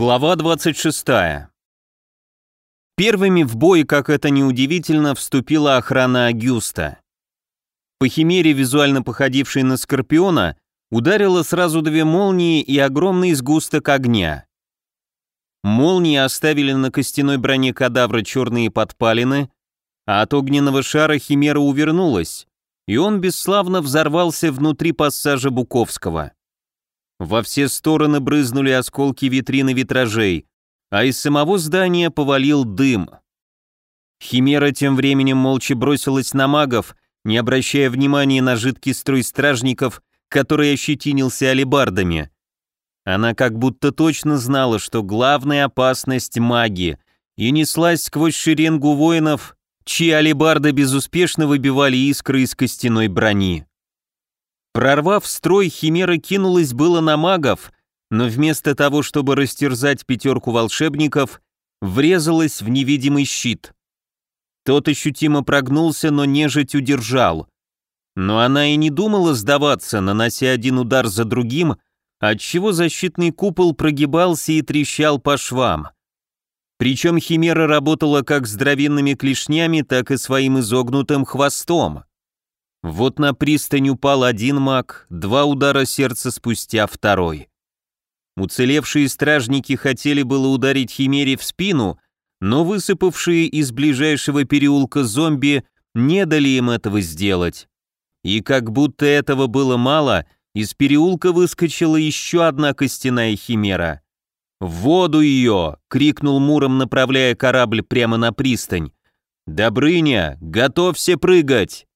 Глава 26. Первыми в бой, как это неудивительно, вступила охрана Агюста. По химере, визуально походившей на Скорпиона, ударило сразу две молнии и огромный сгусток огня. Молнии оставили на костяной броне кадавра черные подпалины, а от огненного шара химера увернулась, и он бесславно взорвался внутри пассажа Буковского. Во все стороны брызнули осколки витрины витражей, а из самого здания повалил дым. Химера тем временем молча бросилась на магов, не обращая внимания на жидкий строй стражников, который ощетинился алебардами. Она как будто точно знала, что главная опасность маги, и неслась сквозь шеренгу воинов, чьи алебарды безуспешно выбивали искры из костяной брони. Прорвав строй, Химера кинулась было на магов, но вместо того, чтобы растерзать пятерку волшебников, врезалась в невидимый щит. Тот ощутимо прогнулся, но нежить удержал. Но она и не думала сдаваться, нанося один удар за другим, отчего защитный купол прогибался и трещал по швам. Причем Химера работала как здоровенными клешнями, так и своим изогнутым хвостом. Вот на пристань упал один маг, два удара сердца спустя второй. Уцелевшие стражники хотели было ударить Химере в спину, но высыпавшие из ближайшего переулка зомби не дали им этого сделать. И как будто этого было мало, из переулка выскочила еще одна костяная химера. «В воду ее!» — крикнул Муром, направляя корабль прямо на пристань. «Добрыня, готовься прыгать!»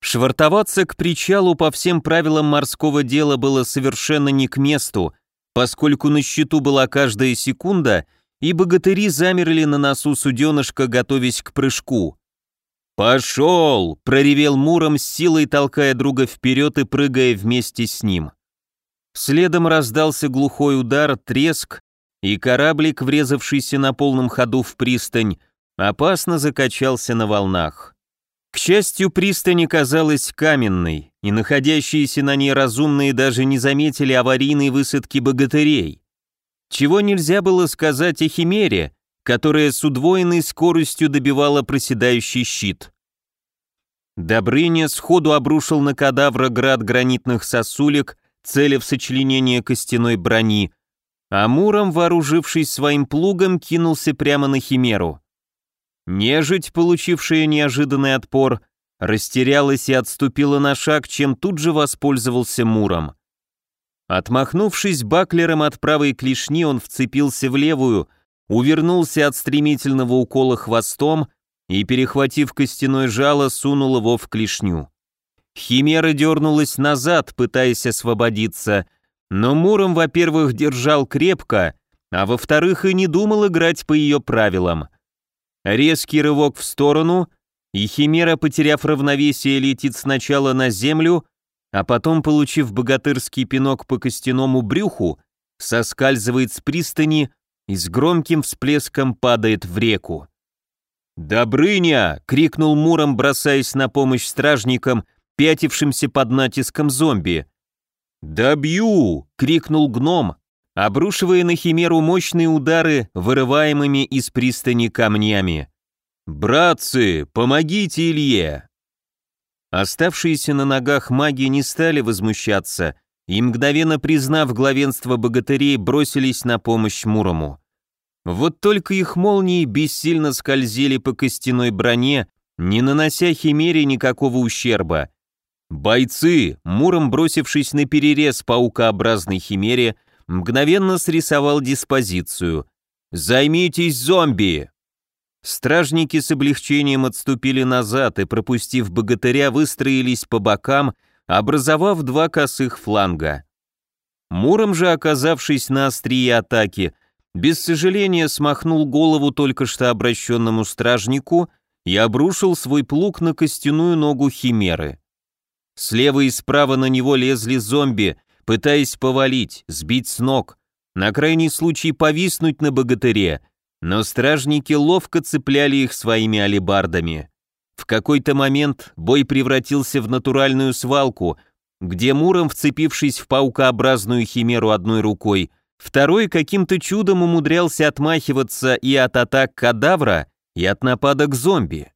Швартоваться к причалу по всем правилам морского дела было совершенно не к месту, поскольку на счету была каждая секунда, и богатыри замерли на носу суденышка, готовясь к прыжку. «Пошел!» — проревел Муром, с силой толкая друга вперед и прыгая вместе с ним. Следом раздался глухой удар, треск, и кораблик, врезавшийся на полном ходу в пристань, опасно закачался на волнах. К счастью, пристань казалась каменной, и находящиеся на ней разумные даже не заметили аварийной высадки богатырей. Чего нельзя было сказать о Химере, которая с удвоенной скоростью добивала проседающий щит. Добрыня сходу обрушил на кадавра град гранитных сосулек, цели в сочленение костяной брони, а Муром, вооружившись своим плугом, кинулся прямо на Химеру. Нежить, получившая неожиданный отпор, растерялась и отступила на шаг, чем тут же воспользовался Муром. Отмахнувшись баклером от правой клешни, он вцепился в левую, увернулся от стремительного укола хвостом и, перехватив костяное жало, сунул его в клешню. Химера дернулась назад, пытаясь освободиться, но Муром, во-первых, держал крепко, а во-вторых, и не думал играть по ее правилам — Резкий рывок в сторону, и Химера, потеряв равновесие, летит сначала на землю, а потом, получив богатырский пинок по костяному брюху, соскальзывает с пристани и с громким всплеском падает в реку. «Добрыня!» — крикнул Муром, бросаясь на помощь стражникам, пятившимся под натиском зомби. «Добью!» — крикнул гном, обрушивая на Химеру мощные удары, вырываемыми из пристани камнями. «Братцы, помогите Илье!» Оставшиеся на ногах маги не стали возмущаться и, мгновенно признав главенство богатырей, бросились на помощь Мурому. Вот только их молнии бессильно скользили по костяной броне, не нанося Химере никакого ущерба. Бойцы, Муром бросившись на перерез паукообразной Химере, мгновенно срисовал диспозицию. «Займитесь зомби!» Стражники с облегчением отступили назад и, пропустив богатыря, выстроились по бокам, образовав два косых фланга. Муром же, оказавшись на острие атаки, без сожаления смахнул голову только что обращенному стражнику и обрушил свой плуг на костяную ногу химеры. Слева и справа на него лезли зомби, пытаясь повалить, сбить с ног, на крайний случай повиснуть на богатыре, но стражники ловко цепляли их своими алебардами. В какой-то момент бой превратился в натуральную свалку, где Муром, вцепившись в паукообразную химеру одной рукой, Второй каким-то чудом умудрялся отмахиваться и от атак кадавра, и от нападок зомби.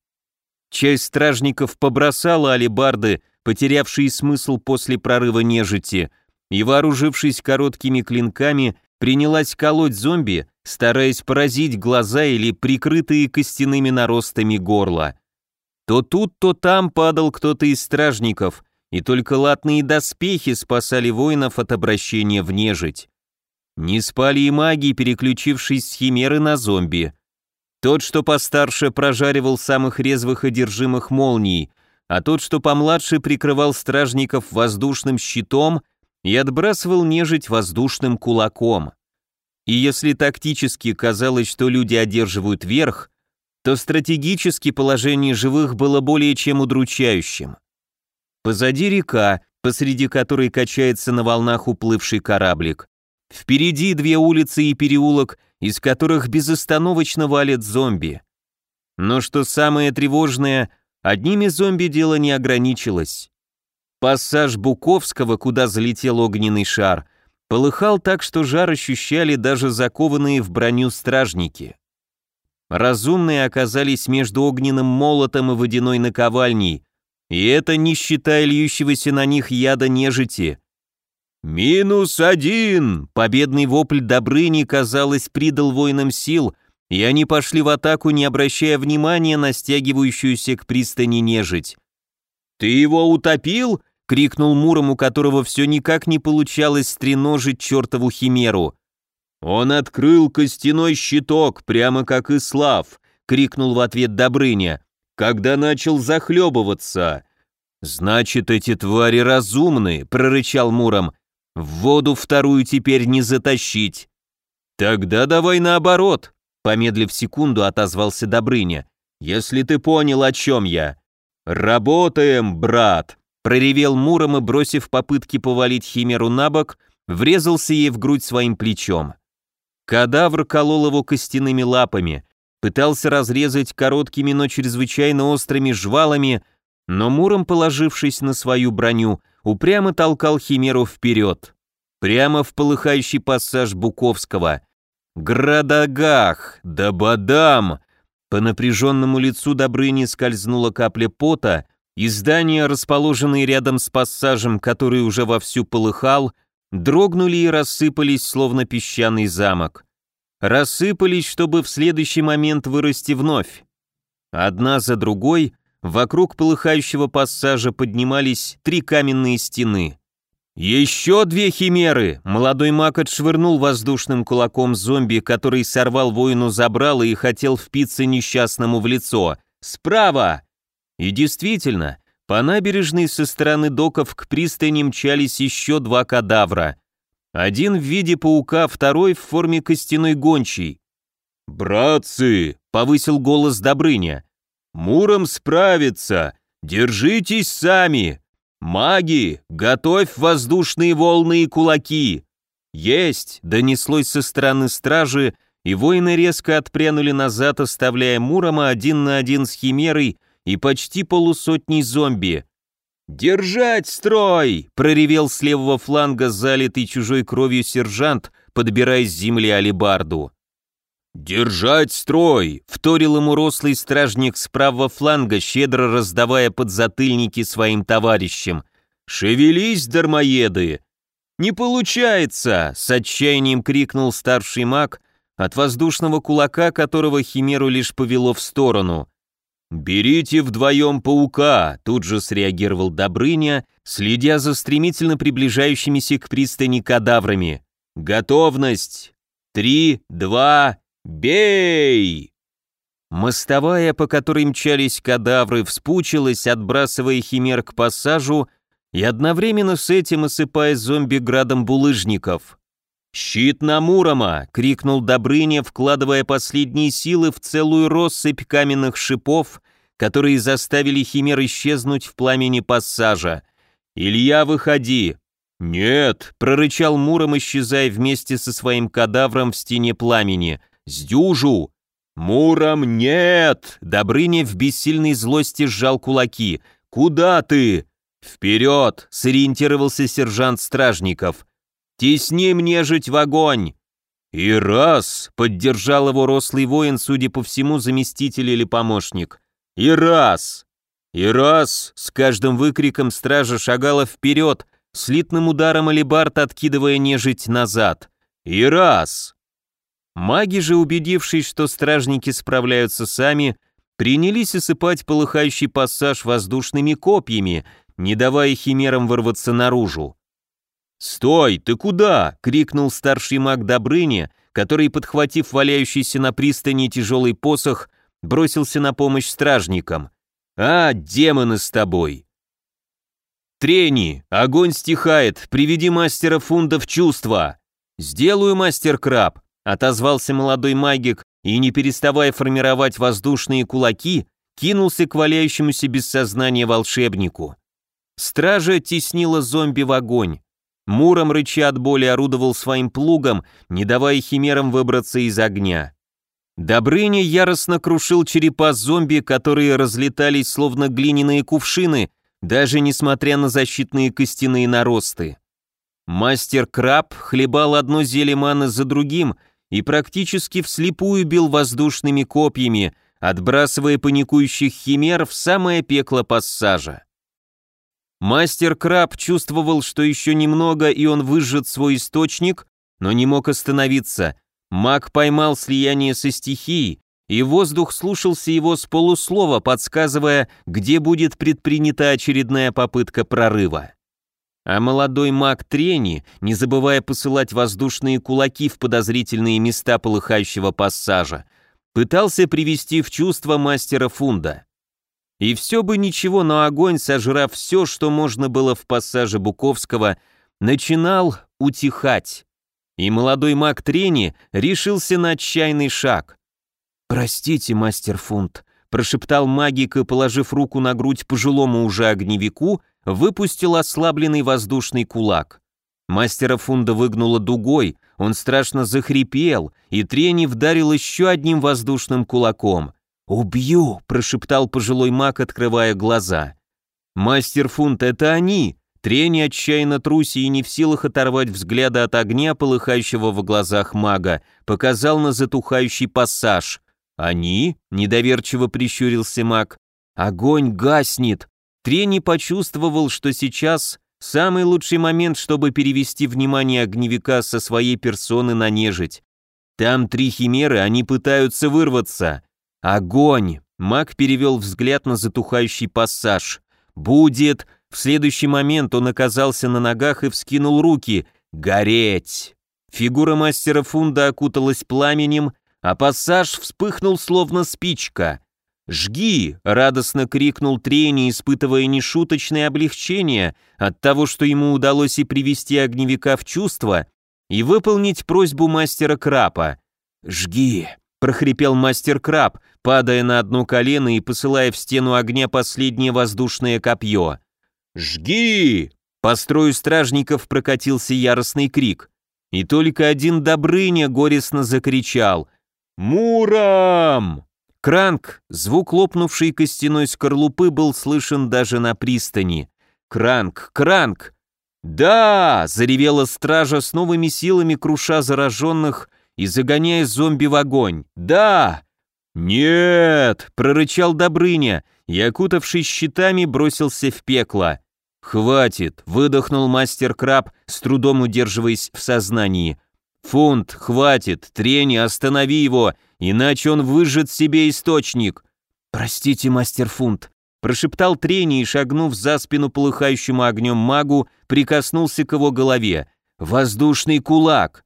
Часть стражников побросала алебарды, потерявшие смысл после прорыва нежити, и, вооружившись короткими клинками, принялась колоть зомби, стараясь поразить глаза или прикрытые костяными наростами горла. То тут, то там падал кто-то из стражников, и только латные доспехи спасали воинов от обращения в нежить. Не спали и маги, переключившись с химеры на зомби. Тот, что постарше, прожаривал самых резвых одержимых молний, а тот, что помладше, прикрывал стражников воздушным щитом и отбрасывал нежить воздушным кулаком. И если тактически казалось, что люди одерживают верх, то стратегически положение живых было более чем удручающим. Позади река, посреди которой качается на волнах уплывший кораблик. Впереди две улицы и переулок, из которых безостановочно валят зомби. Но что самое тревожное, одними зомби дело не ограничилось. Пассаж Буковского, куда залетел огненный шар, полыхал так, что жар ощущали даже закованные в броню стражники. Разумные оказались между огненным молотом и водяной наковальней, и это не считая льющегося на них яда нежити. «Минус один!» Победный вопль Добрыни, казалось, придал воинам сил, и они пошли в атаку, не обращая внимания на стягивающуюся к пристани нежить. «Ты его утопил?» — крикнул Муром, у которого все никак не получалось стреножить чертову химеру. «Он открыл костяной щиток, прямо как и Слав!» — крикнул в ответ Добрыня, когда начал захлебываться. «Значит, эти твари разумны!» — прорычал Муром. В воду вторую теперь не затащить. Тогда давай наоборот, помедлив секунду, отозвался Добрыня. Если ты понял, о чем я. Работаем, брат, проревел Муром и, бросив попытки повалить Химеру на бок, врезался ей в грудь своим плечом. Кадавр колол его костяными лапами, пытался разрезать короткими, но чрезвычайно острыми жвалами, но Муром, положившись на свою броню, упрямо толкал Химеру вперед, прямо в полыхающий пассаж Буковского. «Градагах! Да бадам!» По напряженному лицу Добрыни скользнула капля пота, и здания, расположенные рядом с пассажем, который уже вовсю полыхал, дрогнули и рассыпались, словно песчаный замок. Рассыпались, чтобы в следующий момент вырасти вновь. Одна за другой Вокруг полыхающего пассажа поднимались три каменные стены. «Еще две химеры!» Молодой маг отшвырнул воздушным кулаком зомби, который сорвал воину забрало и хотел впиться несчастному в лицо. «Справа!» И действительно, по набережной со стороны доков к пристани мчались еще два кадавра. Один в виде паука, второй в форме костяной гончей. «Братцы!» — повысил голос Добрыня. Муром справится! Держитесь сами! Маги, готовь воздушные волны и кулаки!» «Есть!» — донеслось со стороны стражи, и воины резко отпрянули назад, оставляя Мурома один на один с Химерой и почти полусотней зомби. «Держать строй!» — проревел с левого фланга залитый чужой кровью сержант, подбирая с земли алибарду. «Держать строй!» — вторил ему рослый стражник с правого фланга, щедро раздавая подзатыльники своим товарищам. «Шевелись, дармоеды!» «Не получается!» — с отчаянием крикнул старший маг, от воздушного кулака которого Химеру лишь повело в сторону. «Берите вдвоем паука!» — тут же среагировал Добрыня, следя за стремительно приближающимися к пристани кадаврами. «Готовность! Три, два, «Бей!» Мостовая, по которой мчались кадавры, вспучилась, отбрасывая химер к пассажу и одновременно с этим осыпая зомби градом булыжников. «Щит на Мурома!» — крикнул Добрыня, вкладывая последние силы в целую россыпь каменных шипов, которые заставили химер исчезнуть в пламени пассажа. «Илья, выходи!» «Нет!» — прорычал Муром, исчезая вместе со своим кадавром в стене пламени — Сдюжу!» «Муром нет!» Добрыня в бессильной злости сжал кулаки. «Куда ты?» «Вперед!» — сориентировался сержант Стражников. Тесни мне жить в огонь!» «И раз!» — поддержал его рослый воин, судя по всему, заместитель или помощник. «И раз!» «И раз!» — с каждым выкриком стража шагала вперед, слитным ударом алибард откидывая нежить назад. «И раз!» Маги же, убедившись, что стражники справляются сами, принялись осыпать полыхающий пассаж воздушными копьями, не давая химерам вырваться наружу. «Стой, ты куда?» — крикнул старший маг Добрыня, который, подхватив валяющийся на пристани тяжелый посох, бросился на помощь стражникам. «А, демоны с тобой!» «Трени! Огонь стихает! Приведи мастера фунда в чувство!» «Сделаю, мастер-краб!» — отозвался молодой магик и, не переставая формировать воздушные кулаки, кинулся к валяющемуся без сознания волшебнику. Стража теснила зомби в огонь. Муром, рыча от боли, орудовал своим плугом, не давая химерам выбраться из огня. Добрыня яростно крушил черепа зомби, которые разлетались словно глиняные кувшины, даже несмотря на защитные костяные наросты. Мастер Краб хлебал одно зелье маны за другим и практически вслепую бил воздушными копьями, отбрасывая паникующих химер в самое пекло пассажа. Мастер Краб чувствовал, что еще немного, и он выжжет свой источник, но не мог остановиться. Маг поймал слияние со стихией, и воздух слушался его с полуслова, подсказывая, где будет предпринята очередная попытка прорыва. А молодой маг Трени, не забывая посылать воздушные кулаки в подозрительные места полыхающего пассажа, пытался привести в чувство мастера фунда. И все бы ничего, но огонь, сожрав все, что можно было в пассаже Буковского, начинал утихать. И молодой маг Трени решился на отчаянный шаг. «Простите, мастер Фунт», — прошептал магик и, положив руку на грудь пожилому уже огневику, выпустил ослабленный воздушный кулак. Мастера Фунда выгнуло дугой, он страшно захрипел, и Трени вдарил еще одним воздушным кулаком. «Убью!» – прошептал пожилой маг, открывая глаза. «Мастер Фунт, это они!» Трени отчаянно труси и не в силах оторвать взгляда от огня, полыхающего в глазах мага, показал на затухающий пассаж. «Они?» – недоверчиво прищурился маг. «Огонь гаснет!» Трени почувствовал, что сейчас самый лучший момент, чтобы перевести внимание огневика со своей персоны на нежить. Там три химеры, они пытаются вырваться. «Огонь!» — маг перевел взгляд на затухающий пассаж. «Будет!» В следующий момент он оказался на ногах и вскинул руки. «Гореть!» Фигура мастера фунда окуталась пламенем, а пассаж вспыхнул словно спичка. «Жги!» — радостно крикнул Трени, испытывая нешуточное облегчение от того, что ему удалось и привести огневика в чувство, и выполнить просьбу мастера Крапа. «Жги!» — прохрипел мастер Краб, падая на одно колено и посылая в стену огня последнее воздушное копье. «Жги!» По строю стражников прокатился яростный крик. И только один Добрыня горестно закричал «Муром!». Кранк, звук лопнувшей костяной скорлупы был слышен даже на пристани. «Кранк! Кранк!» «Да!» — заревела стража с новыми силами, круша зараженных и загоняя зомби в огонь. «Да!» «Нет!» — прорычал Добрыня и, окутавшись щитами, бросился в пекло. «Хватит!» — выдохнул мастер Краб, с трудом удерживаясь в сознании. «Фунт, хватит! Трени, останови его, иначе он выжжет себе источник!» «Простите, мастер Фунт!» — прошептал Трени и, шагнув за спину полыхающему огнем магу, прикоснулся к его голове. «Воздушный кулак!»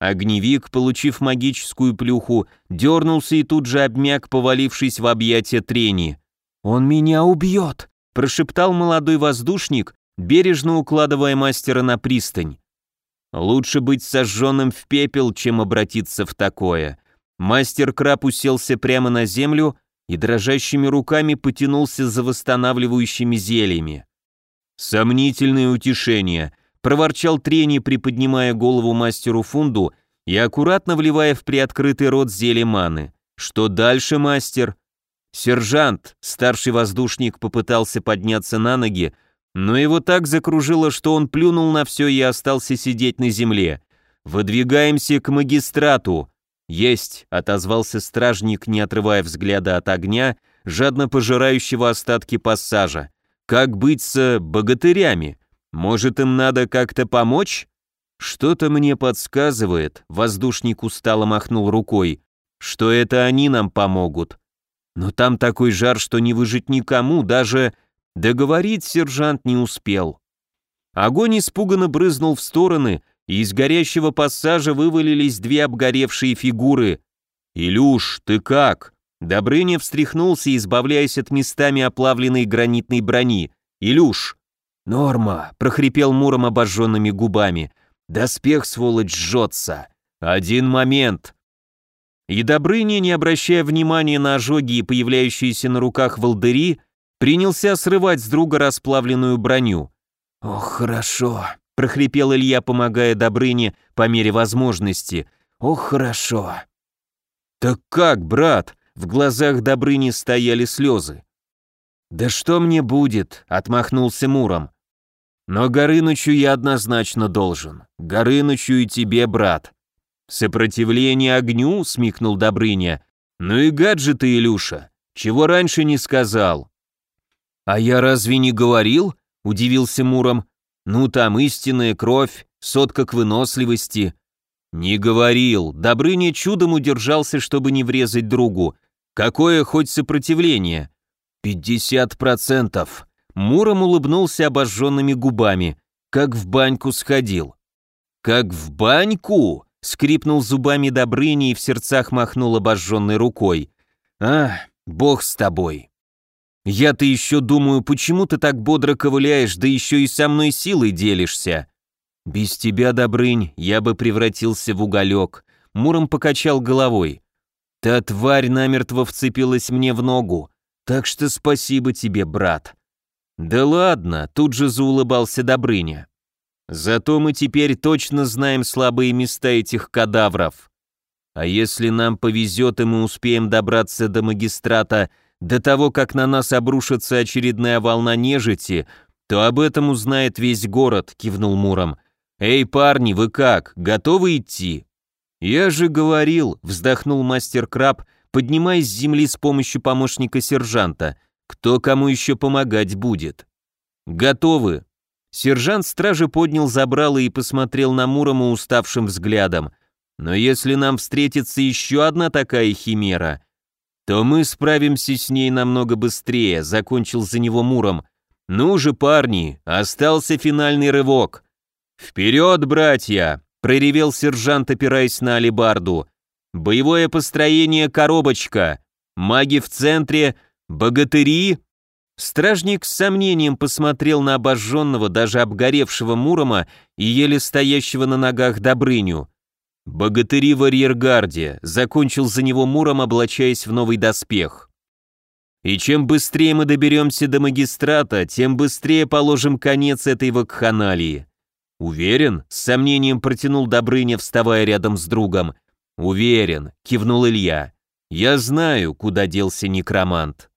Огневик, получив магическую плюху, дернулся и тут же обмяк, повалившись в объятия трени. «Он меня убьет!» – прошептал молодой воздушник, бережно укладывая мастера на пристань. Лучше быть сожженным в пепел, чем обратиться в такое. Мастер Краб уселся прямо на землю и дрожащими руками потянулся за восстанавливающими зельями. Сомнительное утешение – проворчал Трени, приподнимая голову мастеру Фунду и аккуратно вливая в приоткрытый рот зелье маны. «Что дальше, мастер?» «Сержант!» — старший воздушник попытался подняться на ноги, но его так закружило, что он плюнул на все и остался сидеть на земле. «Выдвигаемся к магистрату!» «Есть!» — отозвался стражник, не отрывая взгляда от огня, жадно пожирающего остатки пассажа. «Как быть с богатырями? Может, им надо как-то помочь?» «Что-то мне подсказывает», — воздушник устало махнул рукой, «что это они нам помогут. Но там такой жар, что не выжить никому, даже...» Договорить сержант не успел. Огонь испуганно брызнул в стороны, и из горящего пассажа вывалились две обгоревшие фигуры. «Илюш, ты как?» Добрыня встряхнулся, избавляясь от местами оплавленной гранитной брони. «Илюш!» «Норма!» — прохрипел Муром обожженными губами. «Доспех, сволочь, жжется!» «Один момент!» И Добрыня, не обращая внимания на ожоги и появляющиеся на руках волдыри, принялся срывать с друга расплавленную броню. «Ох, хорошо!» — прохрипел Илья, помогая Добрыне по мере возможности. «Ох, хорошо!» «Так как, брат?» — в глазах Добрыни стояли слезы. «Да что мне будет?» — отмахнулся Муром. «Но Горынычу я однозначно должен. Горынычу и тебе, брат». «Сопротивление огню?» — смехнул Добрыня. «Ну и гаджеты, Илюша. Чего раньше не сказал?» «А я разве не говорил?» — удивился Муром. «Ну там истинная кровь, сотка к выносливости». «Не говорил. Добрыня чудом удержался, чтобы не врезать другу. Какое хоть сопротивление?» «Пятьдесят процентов». Муром улыбнулся обожженными губами. «Как в баньку сходил». «Как в баньку?» — скрипнул зубами Добрыня и в сердцах махнул обожженной рукой. «А, бог с тобой». Я-то еще думаю, почему ты так бодро ковыляешь, да еще и со мной силой делишься. Без тебя, Добрынь, я бы превратился в уголек. Муром покачал головой. Та тварь намертво вцепилась мне в ногу, так что спасибо тебе, брат. Да ладно, тут же заулыбался Добрыня. Зато мы теперь точно знаем слабые места этих кадавров. А если нам повезет и мы успеем добраться до магистрата до того, как на нас обрушится очередная волна нежити, то об этом узнает весь город», — кивнул Муром. «Эй, парни, вы как, готовы идти?» «Я же говорил», — вздохнул мастер Краб, поднимаясь с земли с помощью помощника сержанта. «Кто кому еще помогать будет?» «Готовы». Сержант стражи поднял забрало и посмотрел на Мурома уставшим взглядом. «Но если нам встретится еще одна такая химера, то мы справимся с ней намного быстрее», — закончил за него Муром. «Ну же, парни, остался финальный рывок». «Вперед, братья!» — проревел сержант, опираясь на алебарду. «Боевое построение коробочка. Маги в центре, богатыри». Стражник с сомнением посмотрел на обожженного, даже обгоревшего Мурома и еле стоящего на ногах Добрыню. «Богатыри в арьергарде», — закончил за него Муром, облачаясь в новый доспех. «И чем быстрее мы доберемся до магистрата, тем быстрее положим конец этой вакханалии». «Уверен?» — с сомнением протянул Добрыня, вставая рядом с другом. «Уверен», — кивнул Илья. «Я знаю, куда делся некромант».